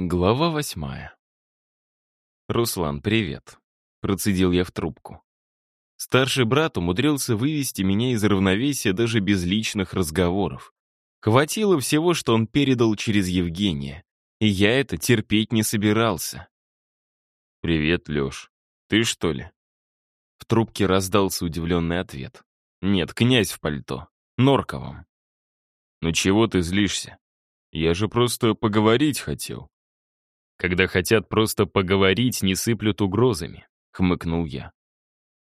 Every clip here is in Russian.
Глава восьмая. «Руслан, привет», — процедил я в трубку. Старший брат умудрился вывести меня из равновесия даже без личных разговоров. Хватило всего, что он передал через Евгения, и я это терпеть не собирался. «Привет, Лёш. Ты что ли?» В трубке раздался удивленный ответ. «Нет, князь в пальто. Норковом». «Ну чего ты злишься? Я же просто поговорить хотел». Когда хотят просто поговорить, не сыплют угрозами», — хмыкнул я.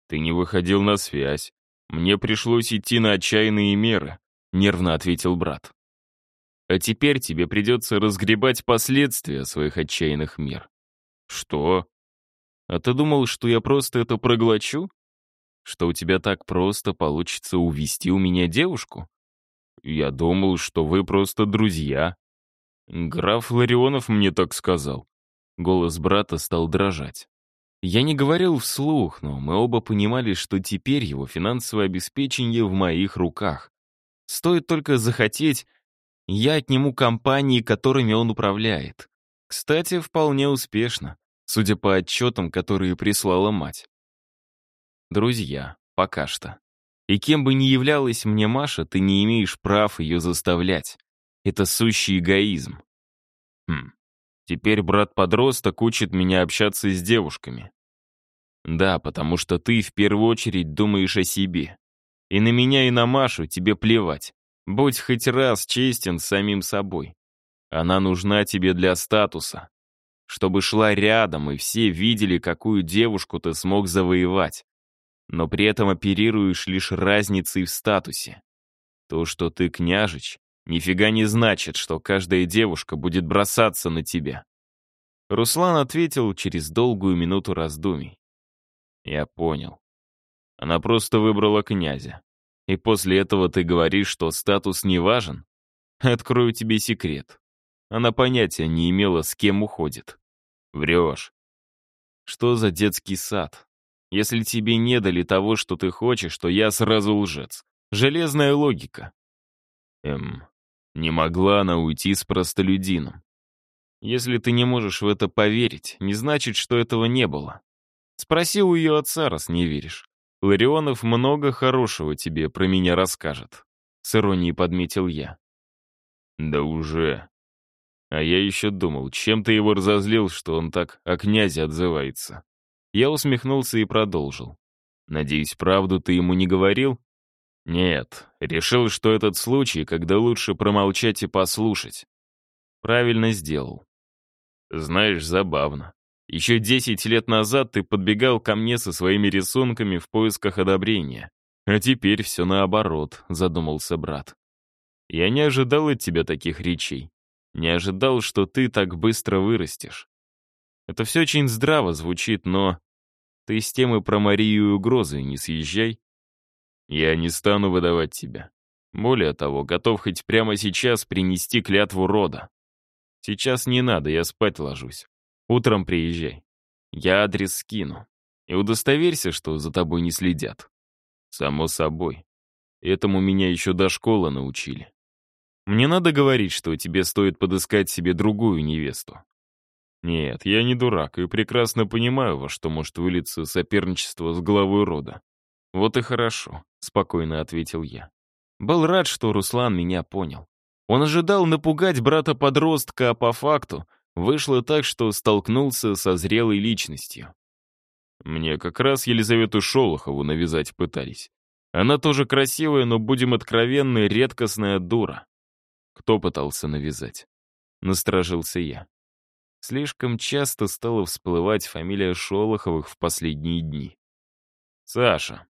«Ты не выходил на связь. Мне пришлось идти на отчаянные меры», — нервно ответил брат. «А теперь тебе придется разгребать последствия своих отчаянных мер». «Что?» «А ты думал, что я просто это проглочу? Что у тебя так просто получится увести у меня девушку?» «Я думал, что вы просто друзья», «Граф Ларионов мне так сказал». Голос брата стал дрожать. Я не говорил вслух, но мы оба понимали, что теперь его финансовое обеспечение в моих руках. Стоит только захотеть, я отниму компании, которыми он управляет. Кстати, вполне успешно, судя по отчетам, которые прислала мать. Друзья, пока что. И кем бы ни являлась мне Маша, ты не имеешь прав ее заставлять. Это сущий эгоизм. Хм. Теперь брат-подросток учит меня общаться с девушками. Да, потому что ты в первую очередь думаешь о себе. И на меня, и на Машу тебе плевать. Будь хоть раз честен с самим собой. Она нужна тебе для статуса. Чтобы шла рядом, и все видели, какую девушку ты смог завоевать. Но при этом оперируешь лишь разницей в статусе. То, что ты княжич, нифига не значит, что каждая девушка будет бросаться на тебя. Руслан ответил через долгую минуту раздумий. Я понял. Она просто выбрала князя. И после этого ты говоришь, что статус не важен? Открою тебе секрет. Она понятия не имела, с кем уходит. Врешь. Что за детский сад? Если тебе не дали того, что ты хочешь, то я сразу лжец. Железная логика. Эм, не могла она уйти с простолюдином. Если ты не можешь в это поверить, не значит, что этого не было. Спроси у ее отца, раз не веришь. Ларионов много хорошего тебе про меня расскажет. С иронией подметил я. Да уже. А я еще думал, чем ты его разозлил, что он так о князе отзывается. Я усмехнулся и продолжил. Надеюсь, правду ты ему не говорил? Нет, решил, что этот случай, когда лучше промолчать и послушать. Правильно сделал. Знаешь, забавно. Еще десять лет назад ты подбегал ко мне со своими рисунками в поисках одобрения. А теперь все наоборот, задумался брат. Я не ожидал от тебя таких речей. Не ожидал, что ты так быстро вырастешь. Это все очень здраво звучит, но... Ты с темы про Марию и угрозы не съезжай. Я не стану выдавать тебя. Более того, готов хоть прямо сейчас принести клятву рода. Сейчас не надо, я спать ложусь. Утром приезжай. Я адрес скину. И удостоверься, что за тобой не следят. Само собой. Этому меня еще до школы научили. Мне надо говорить, что тебе стоит подыскать себе другую невесту. Нет, я не дурак и прекрасно понимаю, во что может вылиться соперничество с главой рода. Вот и хорошо, спокойно ответил я. Был рад, что Руслан меня понял. Он ожидал напугать брата-подростка, а по факту вышло так, что столкнулся со зрелой личностью. Мне как раз Елизавету Шолохову навязать пытались. Она тоже красивая, но, будем откровенны, редкостная дура. Кто пытался навязать? Насторожился я. Слишком часто стала всплывать фамилия Шолоховых в последние дни. Саша,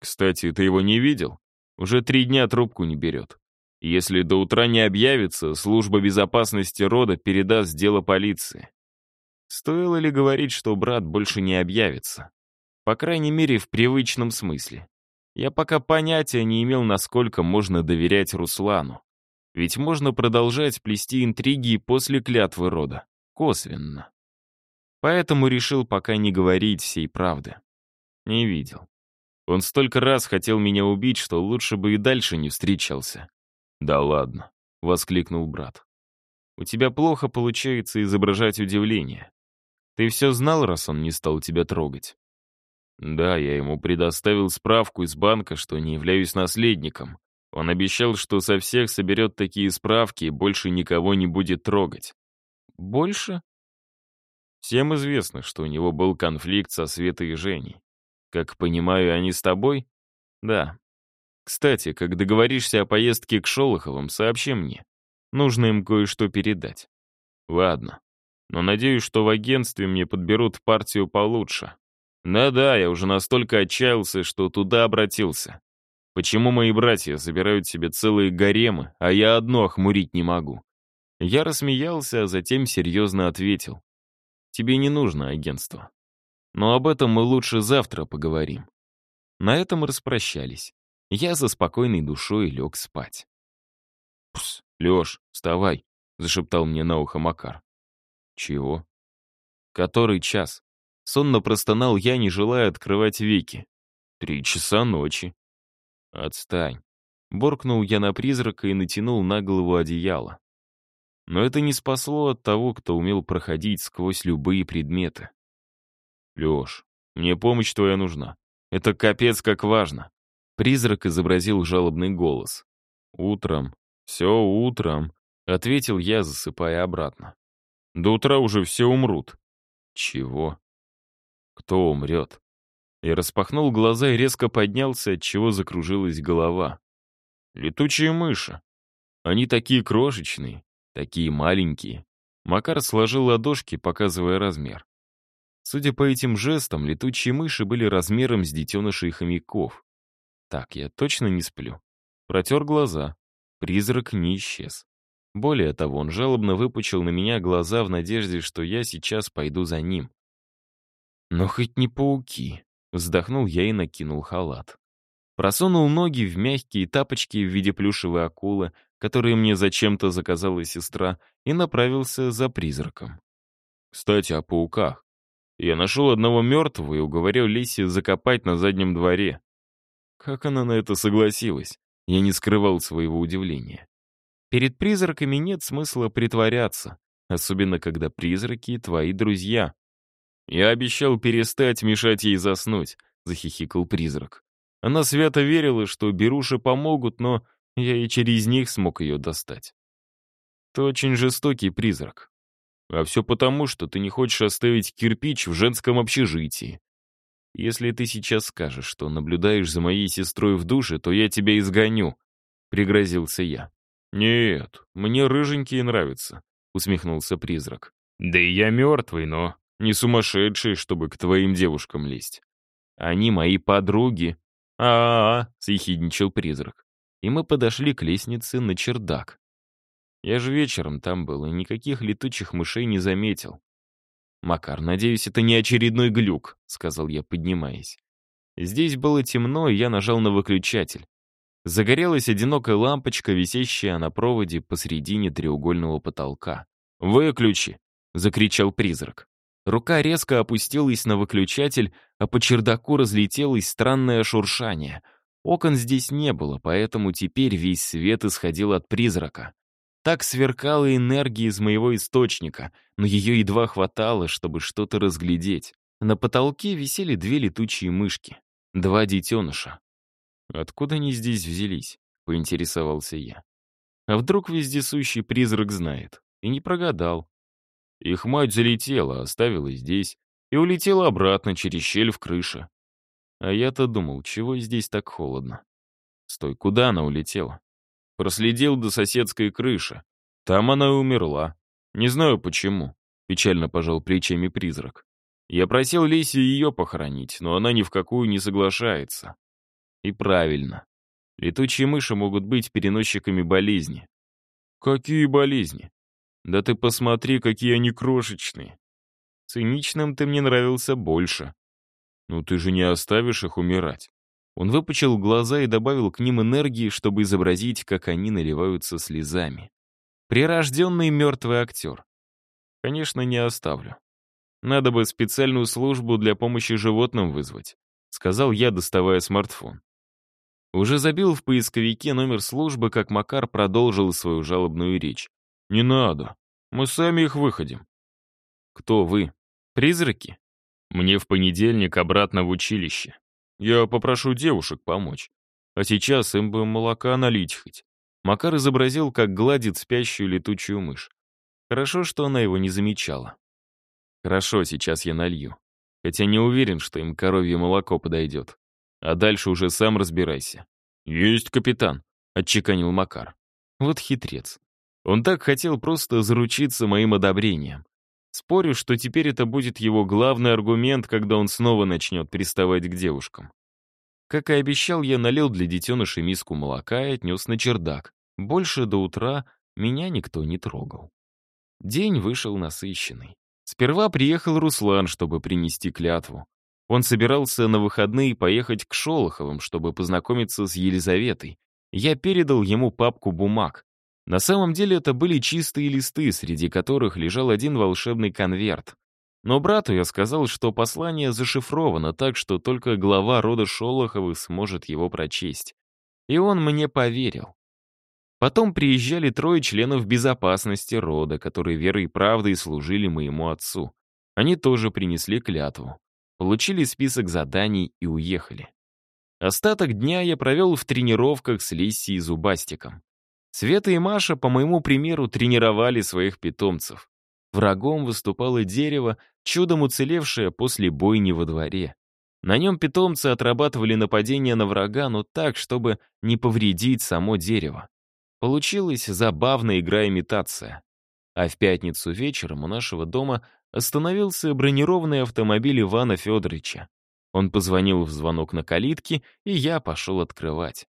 кстати, ты его не видел? Уже три дня трубку не берет. Если до утра не объявится, служба безопасности рода передаст дело полиции. Стоило ли говорить, что брат больше не объявится? По крайней мере, в привычном смысле. Я пока понятия не имел, насколько можно доверять Руслану. Ведь можно продолжать плести интриги после клятвы рода. Косвенно. Поэтому решил пока не говорить всей правды. Не видел. Он столько раз хотел меня убить, что лучше бы и дальше не встречался. «Да ладно», — воскликнул брат. У тебя плохо получается изображать удивление. Ты все знал, раз он не стал тебя трогать? Да, я ему предоставил справку из банка, что не являюсь наследником. Он обещал, что со всех соберет такие справки и больше никого не будет трогать. Больше? Всем известно, что у него был конфликт со Светой и Женей. Как понимаю, они с тобой? Да. Кстати, как договоришься о поездке к Шолоховым, сообщи мне. Нужно им кое-что передать. Ладно. Но надеюсь, что в агентстве мне подберут партию получше. Да-да, я уже настолько отчаялся, что туда обратился. Почему мои братья забирают себе целые гаремы, а я одно охмурить не могу? Я рассмеялся, а затем серьезно ответил. Тебе не нужно агентство. Но об этом мы лучше завтра поговорим. На этом распрощались. Я за спокойной душой лег спать. «Пс, Леш, вставай», — зашептал мне на ухо Макар. «Чего?» «Который час?» Сонно простонал я, не желая открывать веки. «Три часа ночи». «Отстань». Боркнул я на призрака и натянул на голову одеяло. Но это не спасло от того, кто умел проходить сквозь любые предметы. «Леш, мне помощь твоя нужна. Это капец как важно». Призрак изобразил жалобный голос. «Утром «Все утром», — ответил я, засыпая обратно. «До утра уже все умрут». «Чего?» «Кто умрет?» Я распахнул глаза и резко поднялся, от чего закружилась голова. «Летучие мыши. Они такие крошечные, такие маленькие». Макар сложил ладошки, показывая размер. Судя по этим жестам, летучие мыши были размером с детенышей хомяков. Так, я точно не сплю. Протер глаза. Призрак не исчез. Более того, он жалобно выпучил на меня глаза в надежде, что я сейчас пойду за ним. «Но хоть не пауки», — вздохнул я и накинул халат. Просунул ноги в мягкие тапочки в виде плюшевой акулы, которые мне зачем-то заказала сестра, и направился за призраком. Кстати, о пауках. Я нашел одного мертвого и уговорил Лиси закопать на заднем дворе. Как она на это согласилась? Я не скрывал своего удивления. Перед призраками нет смысла притворяться, особенно когда призраки — твои друзья. Я обещал перестать мешать ей заснуть, — захихикал призрак. Она свято верила, что беруши помогут, но я и через них смог ее достать. Ты очень жестокий призрак. А все потому, что ты не хочешь оставить кирпич в женском общежитии. Если ты сейчас скажешь, что наблюдаешь за моей сестрой в душе, то я тебя изгоню», — пригрозился я. «Нет, мне рыженькие нравятся», — усмехнулся призрак. «Да и я мертвый, но не сумасшедший, чтобы к твоим девушкам лезть. Они мои подруги». «А-а-а», — съехидничал призрак. И мы подошли к лестнице на чердак. Я же вечером там был и никаких летучих мышей не заметил. «Макар, надеюсь, это не очередной глюк», — сказал я, поднимаясь. Здесь было темно, и я нажал на выключатель. Загорелась одинокая лампочка, висящая на проводе посредине треугольного потолка. «Выключи!» — закричал призрак. Рука резко опустилась на выключатель, а по чердаку разлетелось странное шуршание. Окон здесь не было, поэтому теперь весь свет исходил от призрака. Так сверкала энергия из моего источника, но ее едва хватало, чтобы что-то разглядеть. На потолке висели две летучие мышки. Два детеныша. «Откуда они здесь взялись?» — поинтересовался я. А вдруг вездесущий призрак знает? И не прогадал. Их мать залетела, оставила здесь, и улетела обратно через щель в крыше. А я-то думал, чего здесь так холодно? Стой, куда она улетела? Проследил до соседской крыши. Там она и умерла. Не знаю почему. Печально пожал плечами призрак. Я просил Леси ее похоронить, но она ни в какую не соглашается. И правильно. Летучие мыши могут быть переносчиками болезни. Какие болезни? Да ты посмотри, какие они крошечные. Циничным ты мне нравился больше. Ну ты же не оставишь их умирать. Он выпучил глаза и добавил к ним энергии, чтобы изобразить, как они наливаются слезами. Прирожденный мертвый актер. Конечно, не оставлю. Надо бы специальную службу для помощи животным вызвать, сказал я, доставая смартфон. Уже забил в поисковике номер службы, как Макар продолжил свою жалобную речь. «Не надо. Мы сами их выходим. Кто вы? Призраки? Мне в понедельник обратно в училище. Я попрошу девушек помочь. А сейчас им бы молока налить хоть. Макар изобразил, как гладит спящую летучую мышь. Хорошо, что она его не замечала. Хорошо, сейчас я налью. Хотя не уверен, что им коровье молоко подойдет. А дальше уже сам разбирайся. Есть, капитан, отчеканил Макар. Вот хитрец. Он так хотел просто заручиться моим одобрением. Спорю, что теперь это будет его главный аргумент, когда он снова начнет приставать к девушкам. Как и обещал, я налил для детенышей миску молока и отнес на чердак. Больше до утра меня никто не трогал. День вышел насыщенный. Сперва приехал Руслан, чтобы принести клятву. Он собирался на выходные поехать к Шолоховым, чтобы познакомиться с Елизаветой. Я передал ему папку бумаг. На самом деле это были чистые листы, среди которых лежал один волшебный конверт. Но брату я сказал, что послание зашифровано так, что только глава рода Шолоховых сможет его прочесть. И он мне поверил. Потом приезжали трое членов безопасности рода, которые верой и правдой служили моему отцу. Они тоже принесли клятву. Получили список заданий и уехали. Остаток дня я провел в тренировках с Лиссией и Зубастиком. Света и Маша, по моему примеру, тренировали своих питомцев. Врагом выступало дерево, чудом уцелевшее после бойни во дворе. На нем питомцы отрабатывали нападение на врага, но так, чтобы не повредить само дерево. Получилась забавная игра-имитация. А в пятницу вечером у нашего дома остановился бронированный автомобиль Ивана Федоровича. Он позвонил в звонок на калитке, и я пошел открывать.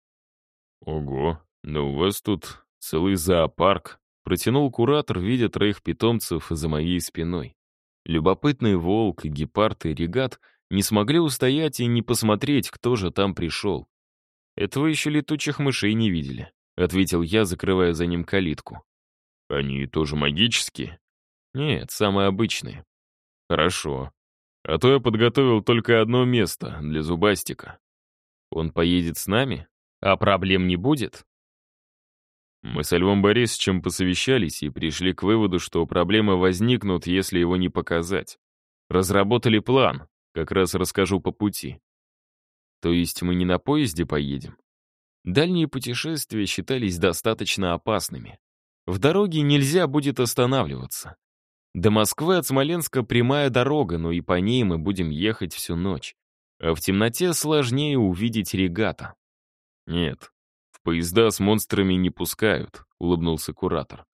«Ого, да у вас тут целый зоопарк», Протянул куратор, видя троих питомцев за моей спиной. Любопытный волк, гепард и регат не смогли устоять и не посмотреть, кто же там пришел. «Этого еще летучих мышей не видели», — ответил я, закрывая за ним калитку. «Они тоже магические?» «Нет, самые обычные». «Хорошо. А то я подготовил только одно место для зубастика. Он поедет с нами? А проблем не будет?» Мы с Львом Борисовичем посовещались и пришли к выводу, что проблемы возникнут, если его не показать. Разработали план, как раз расскажу по пути. То есть мы не на поезде поедем? Дальние путешествия считались достаточно опасными. В дороге нельзя будет останавливаться. До Москвы от Смоленска прямая дорога, но и по ней мы будем ехать всю ночь. А в темноте сложнее увидеть регата. Нет, «Поезда с монстрами не пускают», — улыбнулся куратор.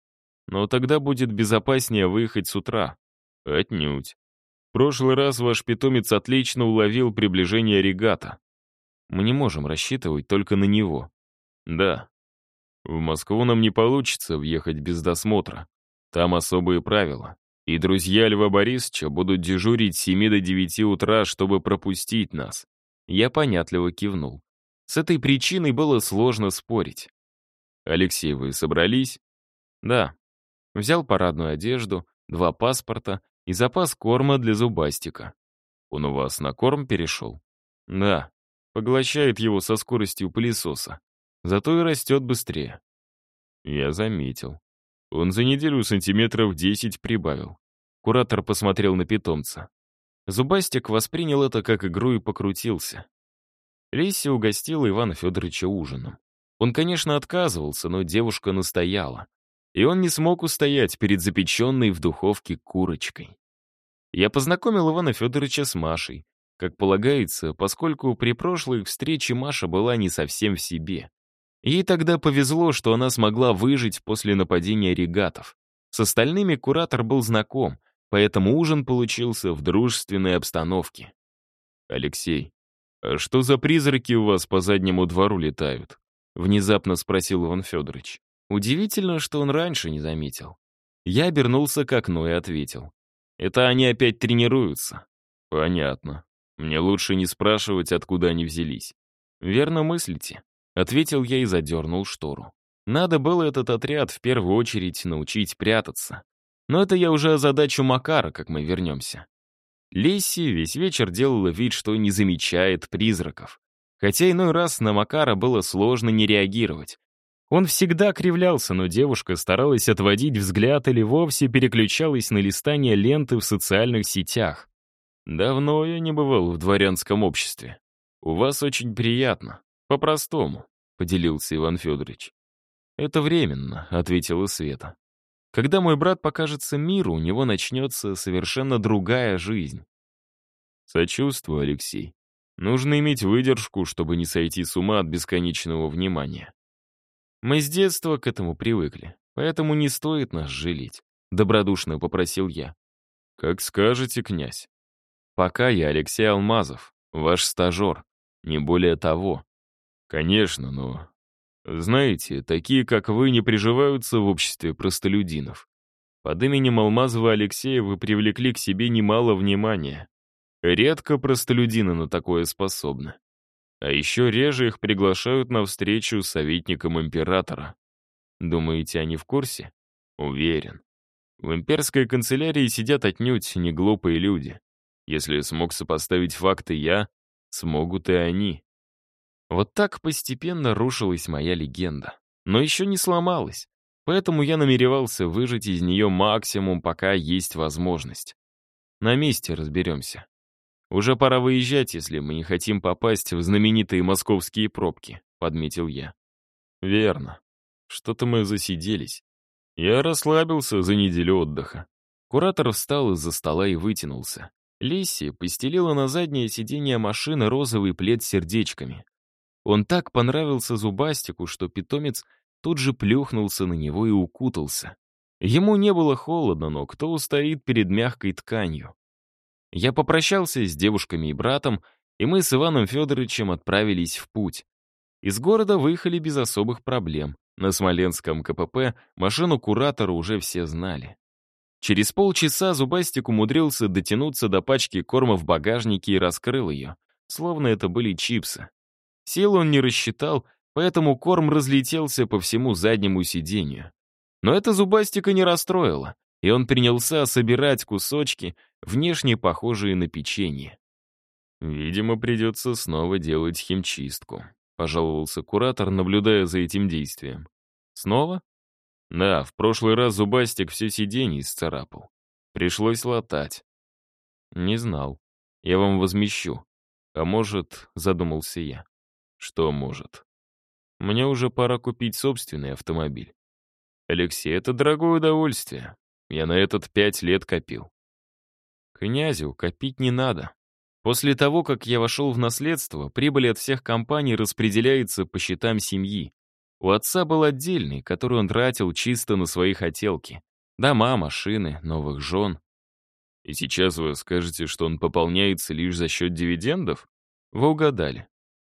«Но тогда будет безопаснее выехать с утра». «Отнюдь. В прошлый раз ваш питомец отлично уловил приближение регата. Мы не можем рассчитывать только на него». «Да. В Москву нам не получится въехать без досмотра. Там особые правила. И друзья Льва Борисовича будут дежурить с 7 до 9 утра, чтобы пропустить нас». Я понятливо кивнул. С этой причиной было сложно спорить. «Алексей, вы собрались?» «Да». Взял парадную одежду, два паспорта и запас корма для зубастика. «Он у вас на корм перешел?» «Да». Поглощает его со скоростью пылесоса. Зато и растет быстрее. Я заметил. Он за неделю сантиметров 10 прибавил. Куратор посмотрел на питомца. Зубастик воспринял это как игру и покрутился. Леся угостила Ивана Федоровича ужином. Он, конечно, отказывался, но девушка настояла. И он не смог устоять перед запеченной в духовке курочкой. Я познакомил Ивана Федоровича с Машей. Как полагается, поскольку при прошлой встрече Маша была не совсем в себе. Ей тогда повезло, что она смогла выжить после нападения регатов. С остальными куратор был знаком, поэтому ужин получился в дружественной обстановке. «Алексей, «А что за призраки у вас по заднему двору летают?» — внезапно спросил Иван Федорович. Удивительно, что он раньше не заметил. Я обернулся к окну и ответил. «Это они опять тренируются». «Понятно. Мне лучше не спрашивать, откуда они взялись». «Верно мыслите», — ответил я и задернул штору. Надо было этот отряд в первую очередь научить прятаться. Но это я уже задачу Макара, как мы вернемся. Лесси весь вечер делала вид, что не замечает призраков. Хотя иной раз на Макара было сложно не реагировать. Он всегда кривлялся, но девушка старалась отводить взгляд или вовсе переключалась на листание ленты в социальных сетях. «Давно я не бывал в дворянском обществе. У вас очень приятно. По-простому», — поделился Иван Федорович. «Это временно», — ответила Света. «Когда мой брат покажется миру, у него начнется совершенно другая жизнь». «Сочувствую, Алексей. Нужно иметь выдержку, чтобы не сойти с ума от бесконечного внимания. Мы с детства к этому привыкли, поэтому не стоит нас жалеть», — добродушно попросил я. «Как скажете, князь. Пока я Алексей Алмазов, ваш стажер, не более того. Конечно, но знаете, такие, как вы, не приживаются в обществе простолюдинов. Под именем Алмазова Алексея вы привлекли к себе немало внимания. Редко простолюдины на такое способны. А еще реже их приглашают на встречу с советником императора. Думаете, они в курсе? Уверен. В имперской канцелярии сидят отнюдь не глупые люди. Если смог сопоставить факты я, смогут и они. Вот так постепенно рушилась моя легенда. Но еще не сломалась. Поэтому я намеревался выжать из нее максимум, пока есть возможность. На месте разберемся. Уже пора выезжать, если мы не хотим попасть в знаменитые московские пробки, подметил я. Верно. Что-то мы засиделись. Я расслабился за неделю отдыха. Куратор встал из-за стола и вытянулся. Лисси постелила на заднее сиденье машины розовый плед с сердечками. Он так понравился Зубастику, что питомец тут же плюхнулся на него и укутался. Ему не было холодно, но кто устоит перед мягкой тканью? Я попрощался с девушками и братом, и мы с Иваном Федоровичем отправились в путь. Из города выехали без особых проблем. На Смоленском КПП машину куратора уже все знали. Через полчаса Зубастик умудрился дотянуться до пачки корма в багажнике и раскрыл ее, словно это были чипсы. Сил он не рассчитал, поэтому корм разлетелся по всему заднему сиденью. Но это Зубастика не расстроило, и он принялся собирать кусочки, внешне похожие на печенье. «Видимо, придется снова делать химчистку», — пожаловался куратор, наблюдая за этим действием. «Снова?» «Да, в прошлый раз Зубастик все сиденье исцарапал. Пришлось латать». «Не знал. Я вам возмещу. А может, — задумался я, что может? Мне уже пора купить собственный автомобиль. Алексей, это дорогое удовольствие. Я на этот пять лет копил. Князю копить не надо. После того, как я вошел в наследство, прибыль от всех компаний распределяется по счетам семьи. У отца был отдельный, который он тратил чисто на свои хотелки. Дома, машины, новых жен. И сейчас вы скажете, что он пополняется лишь за счет дивидендов? Вы угадали.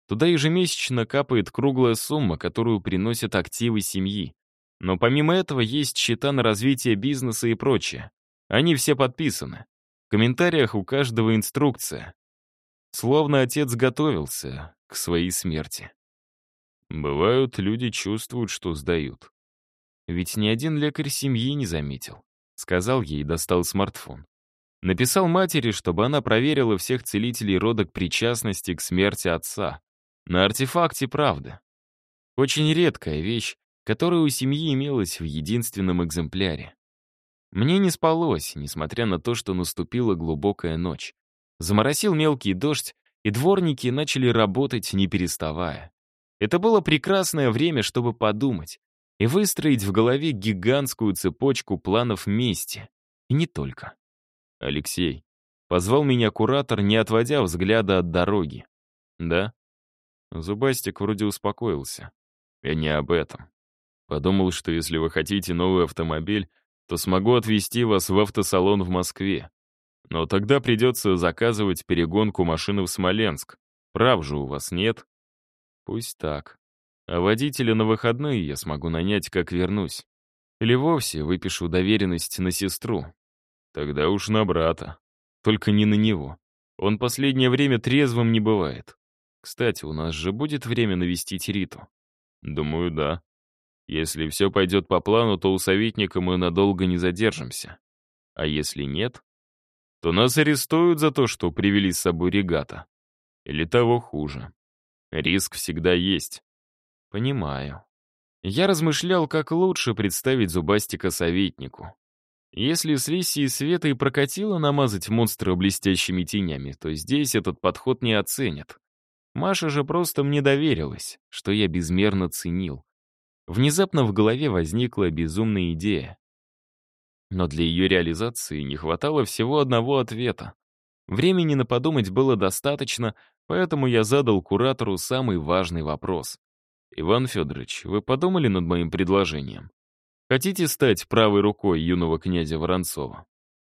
Туда ежемесячно капает круглая сумма, которую приносят активы семьи. Но помимо этого есть счета на развитие бизнеса и прочее. Они все подписаны. В комментариях у каждого инструкция. Словно отец готовился к своей смерти. Бывают, люди чувствуют, что сдают. Ведь ни один лекарь семьи не заметил. Сказал ей и достал смартфон. Написал матери, чтобы она проверила всех целителей рода к причастности к смерти отца. На артефакте правда. Очень редкая вещь, которая у семьи имелась в единственном экземпляре. Мне не спалось, несмотря на то, что наступила глубокая ночь. Заморосил мелкий дождь, и дворники начали работать, не переставая. Это было прекрасное время, чтобы подумать и выстроить в голове гигантскую цепочку планов мести. И не только. Алексей. Позвал меня куратор, не отводя взгляда от дороги. Да? Зубастик вроде успокоился. Я не об этом. Подумал, что если вы хотите новый автомобиль, то смогу отвезти вас в автосалон в Москве. Но тогда придется заказывать перегонку машины в Смоленск. Прав же у вас нет? Пусть так. А водителя на выходные я смогу нанять, как вернусь. Или вовсе выпишу доверенность на сестру. Тогда уж на брата. Только не на него. Он последнее время трезвым не бывает. Кстати, у нас же будет время навестить Риту? Думаю, да. Если все пойдет по плану, то у советника мы надолго не задержимся. А если нет, то нас арестуют за то, что привели с собой регата. Или того хуже. Риск всегда есть. Понимаю. Я размышлял, как лучше представить Зубастика советнику. Если с Лисией Света и прокатило намазать монстра блестящими тенями, то здесь этот подход не оценят. Маша же просто мне доверилась, что я безмерно ценил. Внезапно в голове возникла безумная идея. Но для ее реализации не хватало всего одного ответа. Времени на подумать было достаточно, поэтому я задал куратору самый важный вопрос. «Иван Федорович, вы подумали над моим предложением? Хотите стать правой рукой юного князя Воронцова?»